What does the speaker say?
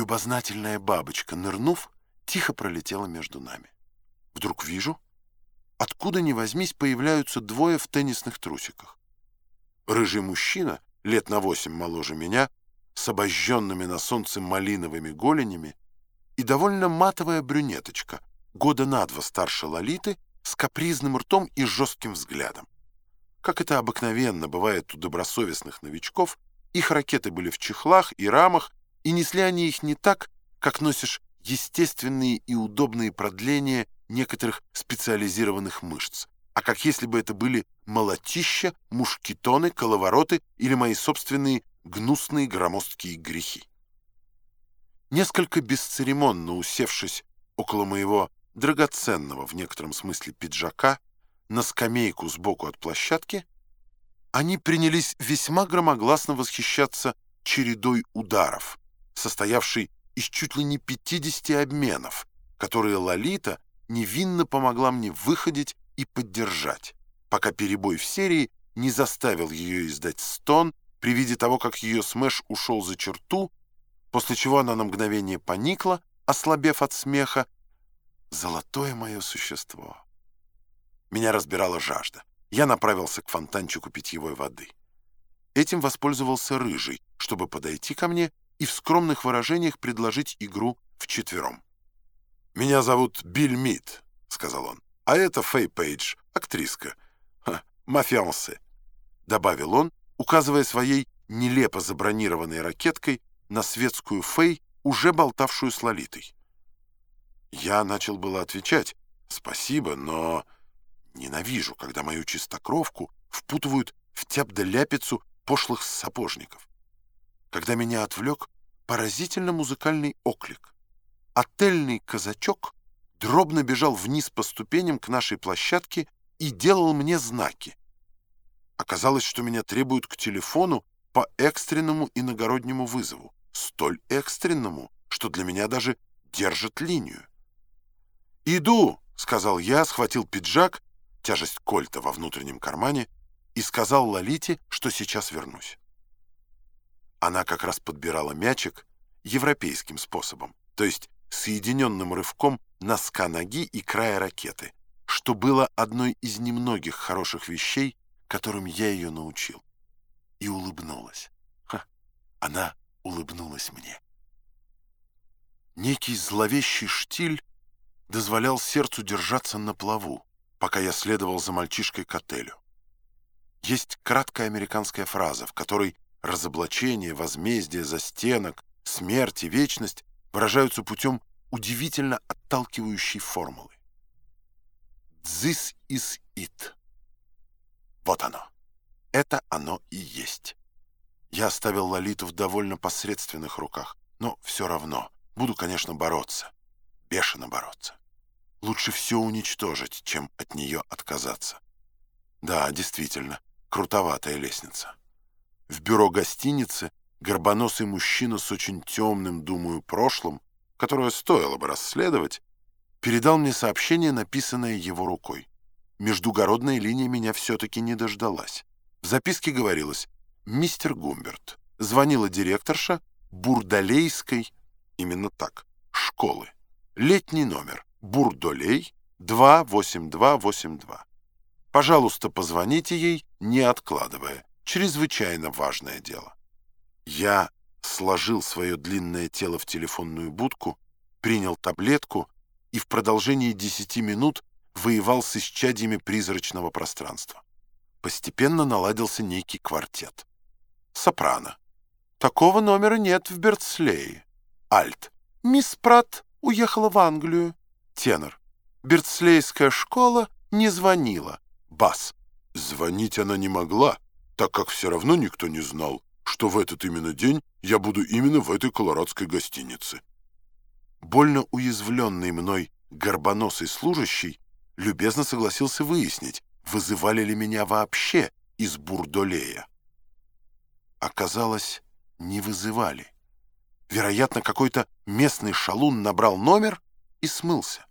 Любознательная бабочка, нырнув, тихо пролетела между нами. Вдруг вижу, откуда ни возьмись появляются двое в теннисных трусиках. Рыжий мужчина, лет на восемь моложе меня, с обожженными на солнце малиновыми голенями и довольно матовая брюнеточка, года на два старше Лолиты, с капризным ртом и жестким взглядом. Как это обыкновенно бывает у добросовестных новичков, их ракеты были в чехлах и рамах, и несли они их не так, как носишь естественные и удобные продления некоторых специализированных мышц, а как если бы это были молотища, мушкетоны, коловороты или мои собственные гнусные громоздкие грехи. Несколько бесцеремонно усевшись около моего драгоценного в некотором смысле пиджака на скамейку сбоку от площадки, они принялись весьма громогласно восхищаться чередой ударов, состоявшей из чуть ли не 50 обменов, которые Лолита невинно помогла мне выходить и поддержать, пока перебой в серии не заставил ее издать стон при виде того, как ее смеш ушел за черту, после чего она на мгновение поникла, ослабев от смеха. Золотое мое существо. Меня разбирала жажда. Я направился к фонтанчику питьевой воды. Этим воспользовался Рыжий, чтобы подойти ко мне и в скромных выражениях предложить игру вчетвером. «Меня зовут Билл Мид», — сказал он, — «а это Фэй Пейдж, актриска. Мафиансе», — добавил он, указывая своей нелепо забронированной ракеткой на светскую Фэй, уже болтавшую с Лолитой. Я начал было отвечать «спасибо», но ненавижу, когда мою чистокровку впутывают в тяп-да-ляпицу пошлых сапожников когда меня отвлек поразительно музыкальный оклик. Отельный казачок дробно бежал вниз по ступеням к нашей площадке и делал мне знаки. Оказалось, что меня требуют к телефону по экстренному иногороднему вызову, столь экстренному, что для меня даже держит линию. «Иду!» — сказал я, схватил пиджак, тяжесть кольта во внутреннем кармане, и сказал Лолите, что сейчас вернусь. Она как раз подбирала мячик европейским способом, то есть соединенным рывком носка ноги и края ракеты, что было одной из немногих хороших вещей, которым я ее научил. И улыбнулась. Ха, она улыбнулась мне. Некий зловещий штиль дозволял сердцу держаться на плаву, пока я следовал за мальчишкой к отелю. Есть краткая американская фраза, в которой разоблачение, возмездие, застенок, смерть и вечность выражаются путем удивительно отталкивающей формулы. This is it. Вот оно. Это оно и есть. Я оставил Лолиту в довольно посредственных руках, но все равно буду, конечно, бороться. Бешено бороться. Лучше все уничтожить, чем от нее отказаться. Да, действительно, крутоватая лестница. В бюро гостиницы горбоносый мужчина с очень темным, думаю, прошлым, которое стоило бы расследовать, передал мне сообщение, написанное его рукой. Междугородная линия меня все-таки не дождалась. В записке говорилось «Мистер Гумберт». Звонила директорша Бурдалейской, именно так, школы. Летний номер. Бурдолей 28282. Пожалуйста, позвоните ей, не откладывая чрезвычайно важное дело. Я сложил свое длинное тело в телефонную будку, принял таблетку и в продолжении десяти минут воевал с исчадьями призрачного пространства. Постепенно наладился некий квартет. Сопрано. Такого номера нет в Бертслее. Альт. Мисс Пратт уехала в Англию. Тенор. Бертслейская школа не звонила. Бас. Звонить она не могла так как все равно никто не знал, что в этот именно день я буду именно в этой колорадской гостинице. Больно уязвленный мной горбоносый служащий любезно согласился выяснить, вызывали ли меня вообще из Бурдолея. Оказалось, не вызывали. Вероятно, какой-то местный шалун набрал номер и смылся.